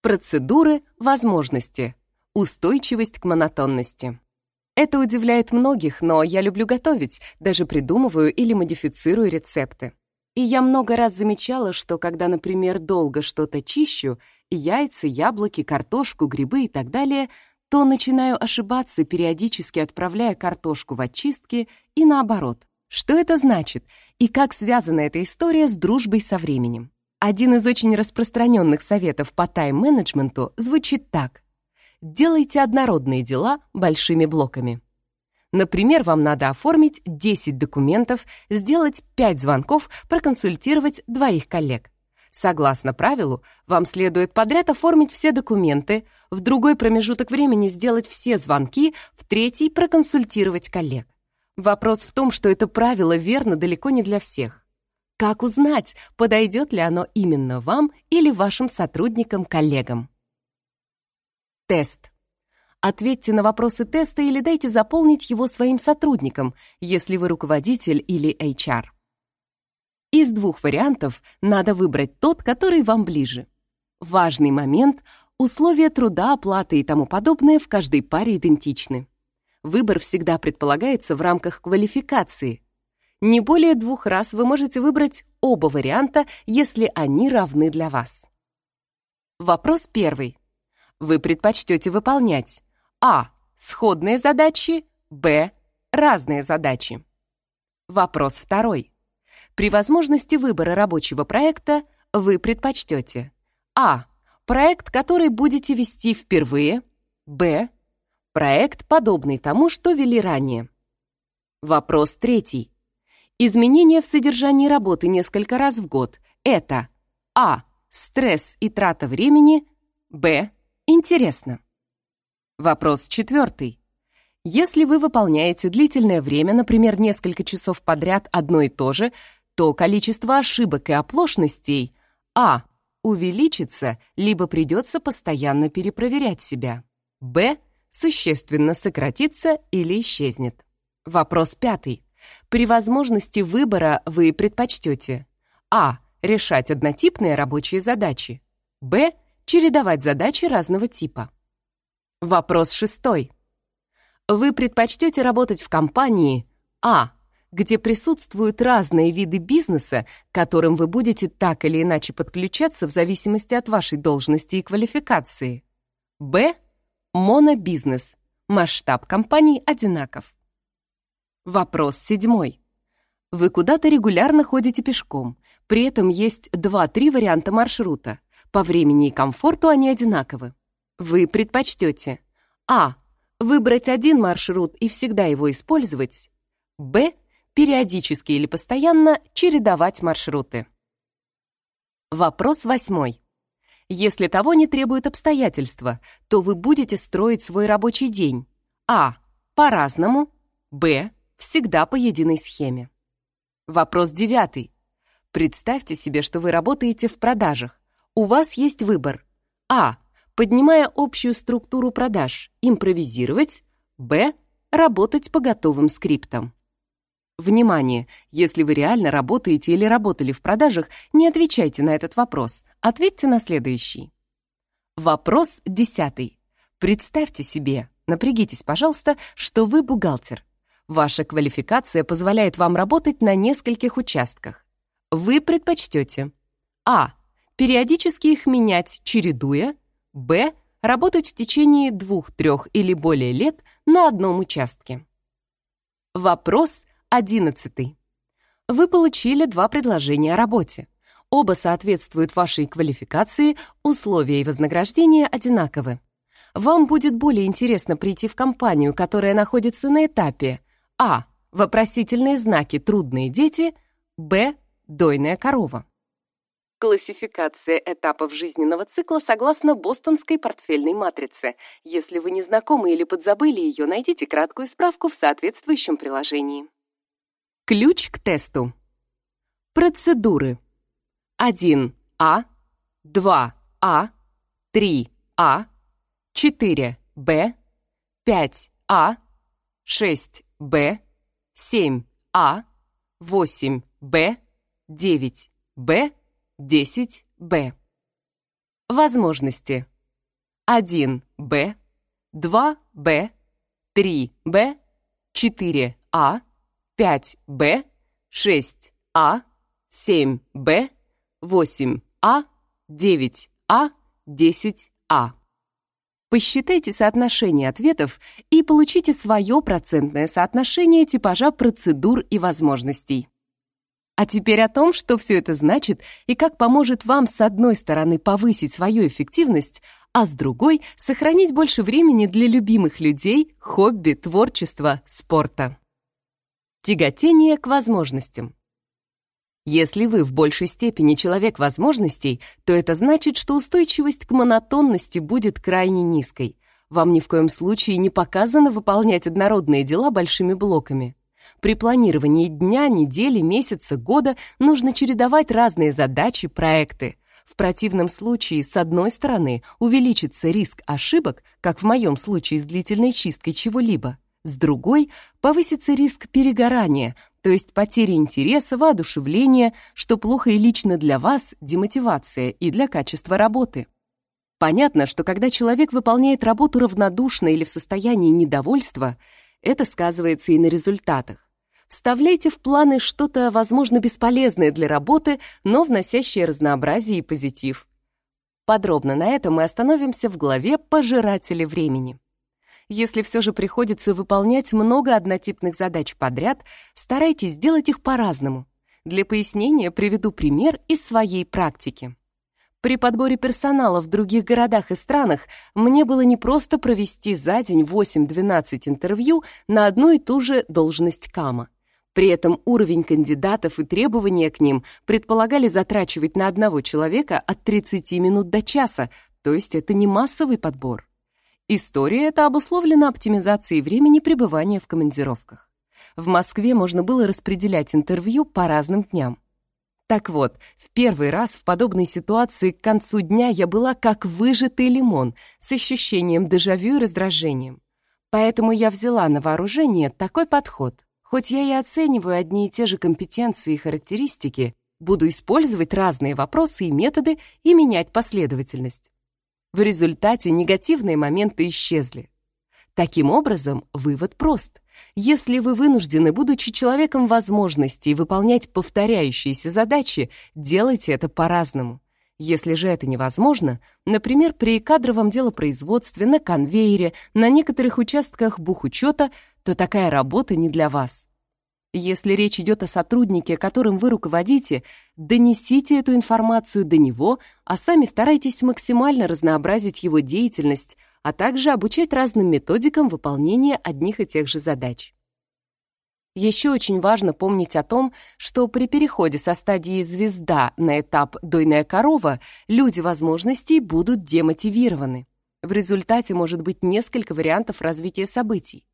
Процедуры, возможности. Устойчивость к монотонности. Это удивляет многих, но я люблю готовить, даже придумываю или модифицирую рецепты. И я много раз замечала, что когда, например, долго что-то чищу, яйца, яблоки, картошку, грибы и так далее, то начинаю ошибаться, периодически отправляя картошку в очистки и наоборот. Что это значит? И как связана эта история с дружбой со временем? Один из очень распространенных советов по тайм-менеджменту звучит так. Делайте однородные дела большими блоками. Например, вам надо оформить 10 документов, сделать 5 звонков, проконсультировать двоих коллег. Согласно правилу, вам следует подряд оформить все документы, в другой промежуток времени сделать все звонки, в третий проконсультировать коллег. Вопрос в том, что это правило верно далеко не для всех. Как узнать, подойдет ли оно именно вам или вашим сотрудникам-коллегам? Тест. Ответьте на вопросы теста или дайте заполнить его своим сотрудникам, если вы руководитель или HR. Из двух вариантов надо выбрать тот, который вам ближе. Важный момент — условия труда, оплаты и тому подобное в каждой паре идентичны. Выбор всегда предполагается в рамках квалификации — не более двух раз вы можете выбрать оба варианта, если они равны для вас. Вопрос первый. Вы предпочтете выполнять А. Сходные задачи, Б. Разные задачи. Вопрос второй. При возможности выбора рабочего проекта вы предпочтете А. Проект, который будете вести впервые, Б. Проект, подобный тому, что вели ранее. Вопрос третий. Изменения в содержании работы несколько раз в год — это А. Стресс и трата времени, Б. Интересно. Вопрос четвертый. Если вы выполняете длительное время, например, несколько часов подряд одно и то же, то количество ошибок и оплошностей А. увеличится, либо придется постоянно перепроверять себя. Б. существенно сократится или исчезнет. Вопрос пятый. При возможности выбора вы предпочтете А. Решать однотипные рабочие задачи. Б. Чередовать задачи разного типа. Вопрос шестой. Вы предпочтете работать в компании А. Где присутствуют разные виды бизнеса, к которым вы будете так или иначе подключаться в зависимости от вашей должности и квалификации. Б. Монобизнес. Масштаб компаний одинаков. Вопрос седьмой. Вы куда-то регулярно ходите пешком, при этом есть 2-3 варианта маршрута. По времени и комфорту они одинаковы. Вы предпочтете А. Выбрать один маршрут и всегда его использовать. Б. Периодически или постоянно чередовать маршруты. Вопрос восьмой. Если того не требуют обстоятельства, то вы будете строить свой рабочий день. А. По-разному. Б всегда по единой схеме. Вопрос девятый. Представьте себе, что вы работаете в продажах. У вас есть выбор. А. Поднимая общую структуру продаж, импровизировать. Б. Работать по готовым скриптам. Внимание! Если вы реально работаете или работали в продажах, не отвечайте на этот вопрос. Ответьте на следующий. Вопрос десятый. Представьте себе, напрягитесь, пожалуйста, что вы бухгалтер. Ваша квалификация позволяет вам работать на нескольких участках. Вы предпочтете А. Периодически их менять, чередуя. Б. Работать в течение двух, трех или более лет на одном участке. Вопрос одиннадцатый. Вы получили два предложения о работе. Оба соответствуют вашей квалификации, условия и вознаграждения одинаковы. Вам будет более интересно прийти в компанию, которая находится на этапе а. Вопросительные знаки «трудные дети», Б. Дойная корова. Классификация этапов жизненного цикла согласно бостонской портфельной матрице. Если вы не знакомы или подзабыли ее, найдите краткую справку в соответствующем приложении. Ключ к тесту. Процедуры. 1А, 2А, 3А, 4Б, 5А, 6 Б, 7А, 8Б, 9Б, 10Б. Возможности. 1Б, 2Б, 3Б, 4А, 5Б, 6А, 7Б, 8А, 9А, 10А. Посчитайте соотношение ответов и получите свое процентное соотношение типажа процедур и возможностей. А теперь о том, что все это значит и как поможет вам с одной стороны повысить свою эффективность, а с другой — сохранить больше времени для любимых людей, хобби, творчества, спорта. Тяготение к возможностям. Если вы в большей степени человек возможностей, то это значит, что устойчивость к монотонности будет крайне низкой. Вам ни в коем случае не показано выполнять однородные дела большими блоками. При планировании дня, недели, месяца, года нужно чередовать разные задачи, проекты. В противном случае, с одной стороны, увеличится риск ошибок, как в моем случае с длительной чисткой чего-либо, с другой — повысится риск перегорания, то есть потери интереса, воодушевления, что плохо и лично для вас, демотивация и для качества работы. Понятно, что когда человек выполняет работу равнодушно или в состоянии недовольства, это сказывается и на результатах. Вставляйте в планы что-то, возможно, бесполезное для работы, но вносящее разнообразие и позитив. Подробно на этом мы остановимся в главе «Пожиратели времени». Если все же приходится выполнять много однотипных задач подряд, старайтесь сделать их по-разному. Для пояснения приведу пример из своей практики. При подборе персонала в других городах и странах мне было непросто провести за день 8-12 интервью на одну и ту же должность КАМа. При этом уровень кандидатов и требования к ним предполагали затрачивать на одного человека от 30 минут до часа, то есть это не массовый подбор. История эта обусловлена оптимизацией времени пребывания в командировках. В Москве можно было распределять интервью по разным дням. Так вот, в первый раз в подобной ситуации к концу дня я была как выжатый лимон с ощущением дежавю и раздражением. Поэтому я взяла на вооружение такой подход. Хоть я и оцениваю одни и те же компетенции и характеристики, буду использовать разные вопросы и методы и менять последовательность. В результате негативные моменты исчезли. Таким образом, вывод прост. Если вы вынуждены, будучи человеком возможностей, выполнять повторяющиеся задачи, делайте это по-разному. Если же это невозможно, например, при кадровом делопроизводстве, на конвейере, на некоторых участках бухучета, то такая работа не для вас. Если речь идет о сотруднике, которым вы руководите, донесите эту информацию до него, а сами старайтесь максимально разнообразить его деятельность, а также обучать разным методикам выполнения одних и тех же задач. Еще очень важно помнить о том, что при переходе со стадии «звезда» на этап «дойная корова» люди возможностей будут демотивированы. В результате может быть несколько вариантов развития событий.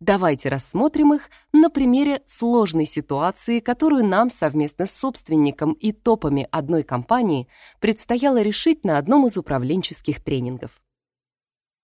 Давайте рассмотрим их на примере сложной ситуации, которую нам совместно с собственником и топами одной компании предстояло решить на одном из управленческих тренингов.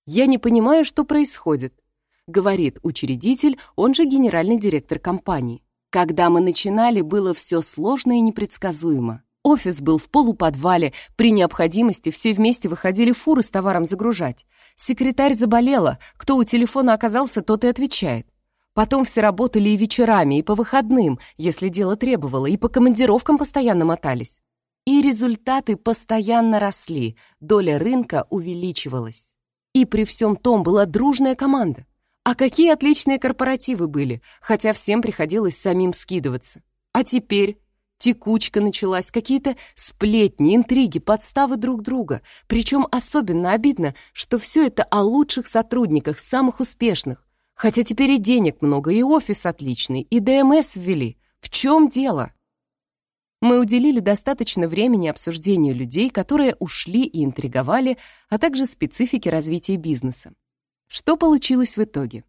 «Я не понимаю, что происходит», — говорит учредитель, он же генеральный директор компании. «Когда мы начинали, было все сложно и непредсказуемо. Офис был в полуподвале, при необходимости все вместе выходили фуры с товаром загружать. Секретарь заболела, кто у телефона оказался, тот и отвечает. Потом все работали и вечерами, и по выходным, если дело требовало, и по командировкам постоянно мотались. И результаты постоянно росли, доля рынка увеличивалась. И при всем том была дружная команда. А какие отличные корпоративы были, хотя всем приходилось самим скидываться. А теперь Текучка началась, какие-то сплетни, интриги, подставы друг друга. Причем особенно обидно, что все это о лучших сотрудниках, самых успешных. Хотя теперь и денег много, и офис отличный, и ДМС ввели. В чем дело? Мы уделили достаточно времени обсуждению людей, которые ушли и интриговали, а также специфике развития бизнеса. Что получилось в итоге?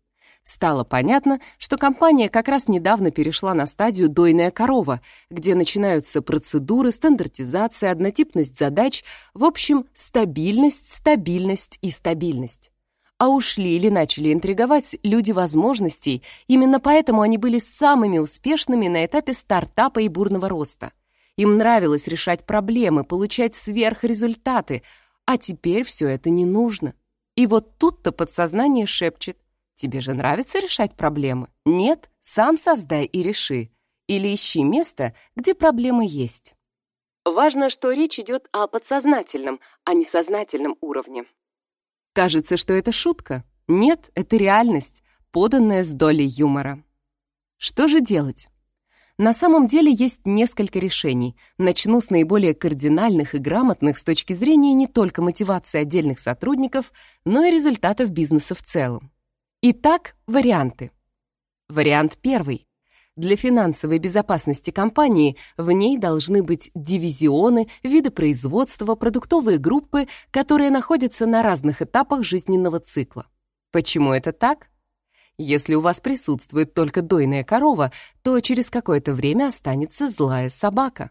Стало понятно, что компания как раз недавно перешла на стадию «дойная корова», где начинаются процедуры, стандартизация, однотипность задач, в общем, стабильность, стабильность и стабильность. А ушли или начали интриговать люди возможностей, именно поэтому они были самыми успешными на этапе стартапа и бурного роста. Им нравилось решать проблемы, получать сверхрезультаты, А теперь все это не нужно. И вот тут-то подсознание шепчет. Тебе же нравится решать проблемы? Нет? Сам создай и реши. Или ищи место, где проблемы есть. Важно, что речь идет о подсознательном, а не сознательном уровне. Кажется, что это шутка. Нет, это реальность, поданная с долей юмора. Что же делать? На самом деле есть несколько решений. Начну с наиболее кардинальных и грамотных с точки зрения не только мотивации отдельных сотрудников, но и результатов бизнеса в целом. Итак, варианты. Вариант первый. Для финансовой безопасности компании в ней должны быть дивизионы, виды производства, продуктовые группы, которые находятся на разных этапах жизненного цикла. Почему это так? Если у вас присутствует только дойная корова, то через какое-то время останется злая собака.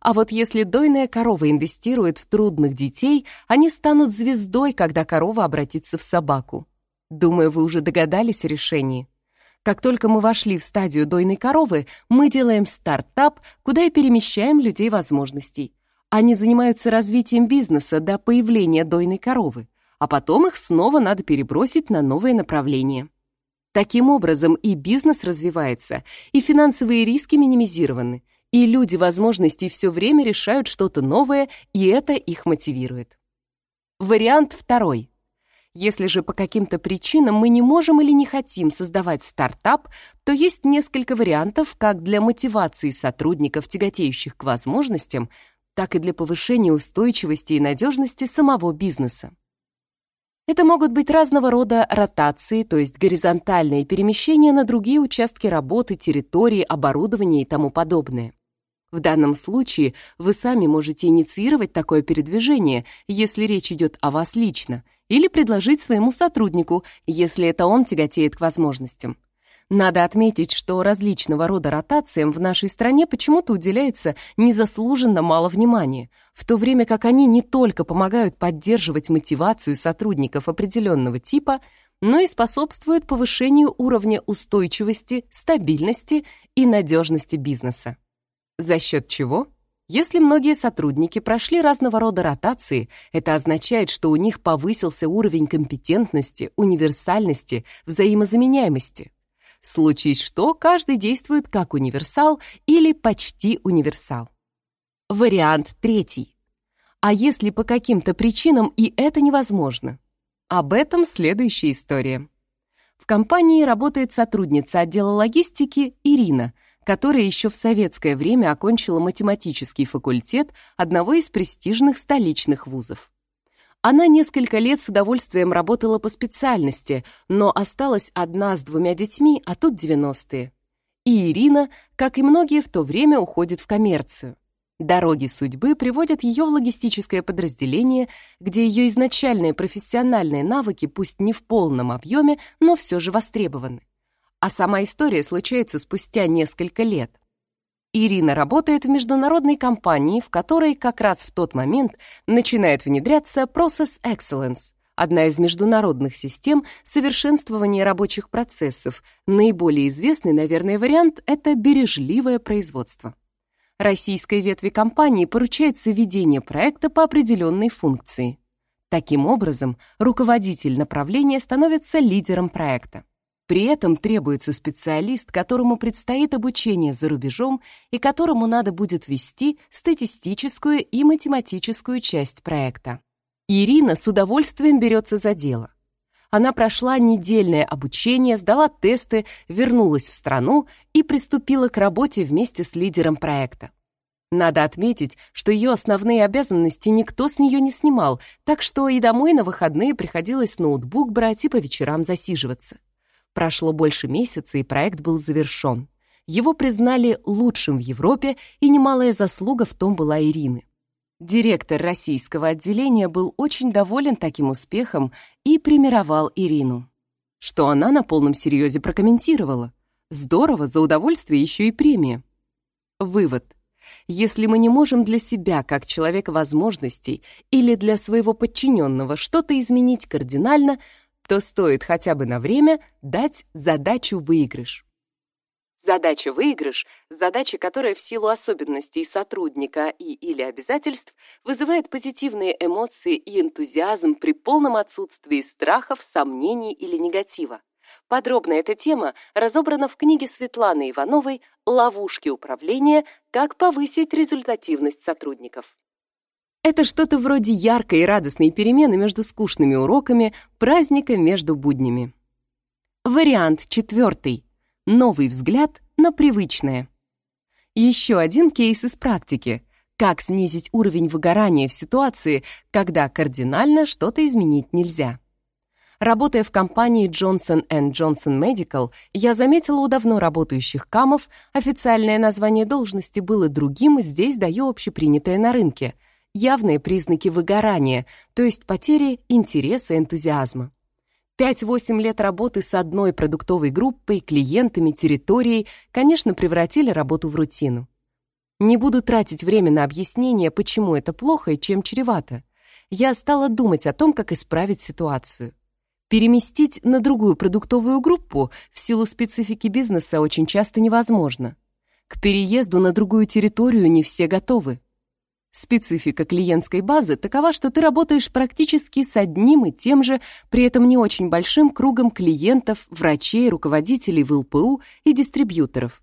А вот если дойная корова инвестирует в трудных детей, они станут звездой, когда корова обратится в собаку. Думаю, вы уже догадались о решении. Как только мы вошли в стадию дойной коровы, мы делаем стартап, куда и перемещаем людей возможностей. Они занимаются развитием бизнеса до появления дойной коровы, а потом их снова надо перебросить на новые направления. Таким образом и бизнес развивается, и финансовые риски минимизированы, и люди возможностей все время решают что-то новое, и это их мотивирует. Вариант второй. Если же по каким-то причинам мы не можем или не хотим создавать стартап, то есть несколько вариантов как для мотивации сотрудников, тяготеющих к возможностям, так и для повышения устойчивости и надежности самого бизнеса. Это могут быть разного рода ротации, то есть горизонтальные перемещения на другие участки работы, территории, оборудования и тому подобное. В данном случае вы сами можете инициировать такое передвижение, если речь идет о вас лично, или предложить своему сотруднику, если это он тяготеет к возможностям. Надо отметить, что различного рода ротациям в нашей стране почему-то уделяется незаслуженно мало внимания, в то время как они не только помогают поддерживать мотивацию сотрудников определенного типа, но и способствуют повышению уровня устойчивости, стабильности и надежности бизнеса. За счет чего? Если многие сотрудники прошли разного рода ротации, это означает, что у них повысился уровень компетентности, универсальности, взаимозаменяемости. Случись что, каждый действует как универсал или почти универсал. Вариант третий. А если по каким-то причинам и это невозможно? Об этом следующая история. В компании работает сотрудница отдела логистики Ирина, которая еще в советское время окончила математический факультет одного из престижных столичных вузов. Она несколько лет с удовольствием работала по специальности, но осталась одна с двумя детьми, а тут 90-е. И Ирина, как и многие в то время, уходит в коммерцию. Дороги судьбы приводят ее в логистическое подразделение, где ее изначальные профессиональные навыки, пусть не в полном объеме, но все же востребованы. А сама история случается спустя несколько лет. Ирина работает в международной компании, в которой как раз в тот момент начинает внедряться Process Excellence, одна из международных систем совершенствования рабочих процессов. Наиболее известный, наверное, вариант — это бережливое производство. Российской ветви компании поручается ведение проекта по определенной функции. Таким образом, руководитель направления становится лидером проекта. При этом требуется специалист, которому предстоит обучение за рубежом и которому надо будет вести статистическую и математическую часть проекта. Ирина с удовольствием берется за дело. Она прошла недельное обучение, сдала тесты, вернулась в страну и приступила к работе вместе с лидером проекта. Надо отметить, что ее основные обязанности никто с нее не снимал, так что и домой на выходные приходилось ноутбук брать и по вечерам засиживаться. Прошло больше месяца, и проект был завершен. Его признали лучшим в Европе, и немалая заслуга в том была Ирины. Директор российского отделения был очень доволен таким успехом и примировал Ирину. Что она на полном серьезе прокомментировала. Здорово, за удовольствие еще и премия. Вывод. Если мы не можем для себя, как человека возможностей, или для своего подчиненного что-то изменить кардинально, то стоит хотя бы на время дать задачу выигрыш. Задача-выигрыш – задача, которая в силу особенностей сотрудника и или обязательств вызывает позитивные эмоции и энтузиазм при полном отсутствии страхов, сомнений или негатива. Подробно эта тема разобрана в книге Светланы Ивановой «Ловушки управления. Как повысить результативность сотрудников». Это что-то вроде яркой и радостной перемены между скучными уроками, праздника между буднями. Вариант четвертый. Новый взгляд на привычное. Еще один кейс из практики. Как снизить уровень выгорания в ситуации, когда кардинально что-то изменить нельзя. Работая в компании Johnson Johnson Medical, я заметила у давно работающих камов, официальное название должности было другим, здесь даю общепринятое на рынке — явные признаки выгорания, то есть потери интереса, энтузиазма. 5-8 лет работы с одной продуктовой группой, клиентами, территорией, конечно, превратили работу в рутину. Не буду тратить время на объяснение, почему это плохо и чем чревато. Я стала думать о том, как исправить ситуацию. Переместить на другую продуктовую группу в силу специфики бизнеса очень часто невозможно. К переезду на другую территорию не все готовы. Специфика клиентской базы такова, что ты работаешь практически с одним и тем же, при этом не очень большим кругом клиентов, врачей, руководителей в ЛПУ и дистрибьюторов.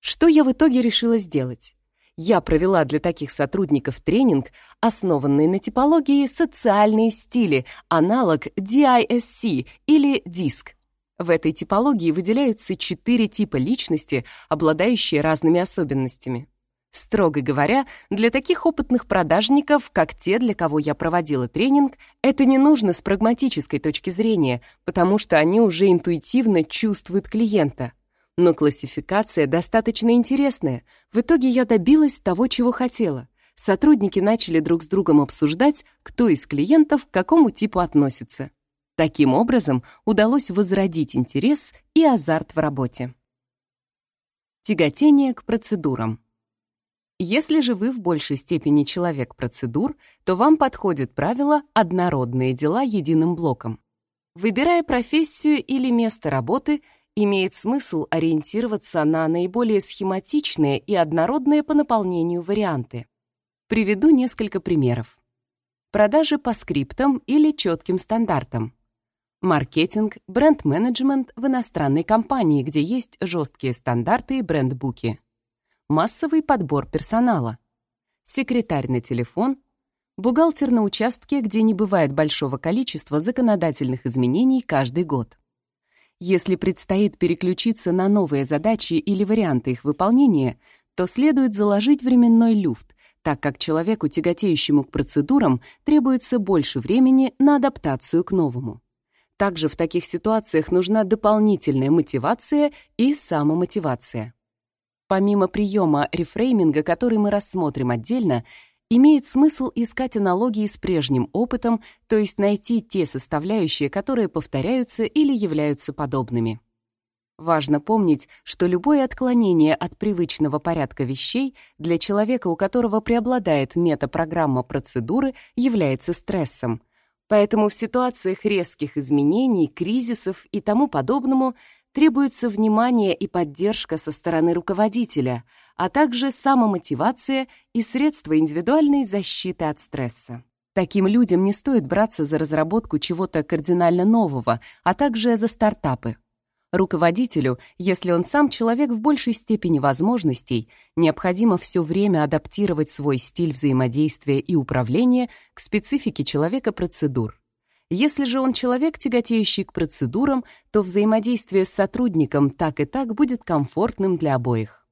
Что я в итоге решила сделать? Я провела для таких сотрудников тренинг, основанный на типологии «Социальные стили», аналог DISC или DISC. В этой типологии выделяются четыре типа личности, обладающие разными особенностями. Строго говоря, для таких опытных продажников, как те, для кого я проводила тренинг, это не нужно с прагматической точки зрения, потому что они уже интуитивно чувствуют клиента. Но классификация достаточно интересная. В итоге я добилась того, чего хотела. Сотрудники начали друг с другом обсуждать, кто из клиентов к какому типу относится. Таким образом, удалось возродить интерес и азарт в работе. Тяготение к процедурам. Если же вы в большей степени человек процедур, то вам подходит правило «однородные дела единым блоком». Выбирая профессию или место работы, имеет смысл ориентироваться на наиболее схематичные и однородные по наполнению варианты. Приведу несколько примеров. Продажи по скриптам или четким стандартам. Маркетинг, бренд-менеджмент в иностранной компании, где есть жесткие стандарты и брендбуки массовый подбор персонала, секретарь на телефон, бухгалтер на участке, где не бывает большого количества законодательных изменений каждый год. Если предстоит переключиться на новые задачи или варианты их выполнения, то следует заложить временной люфт, так как человеку, тяготеющему к процедурам, требуется больше времени на адаптацию к новому. Также в таких ситуациях нужна дополнительная мотивация и самомотивация. Помимо приема рефрейминга, который мы рассмотрим отдельно, имеет смысл искать аналогии с прежним опытом, то есть найти те составляющие, которые повторяются или являются подобными. Важно помнить, что любое отклонение от привычного порядка вещей для человека, у которого преобладает метапрограмма процедуры, является стрессом. Поэтому в ситуациях резких изменений, кризисов и тому подобному требуется внимание и поддержка со стороны руководителя, а также самомотивация и средства индивидуальной защиты от стресса. Таким людям не стоит браться за разработку чего-то кардинально нового, а также за стартапы. Руководителю, если он сам человек в большей степени возможностей, необходимо все время адаптировать свой стиль взаимодействия и управления к специфике человека процедур. Если же он человек, тяготеющий к процедурам, то взаимодействие с сотрудником так и так будет комфортным для обоих.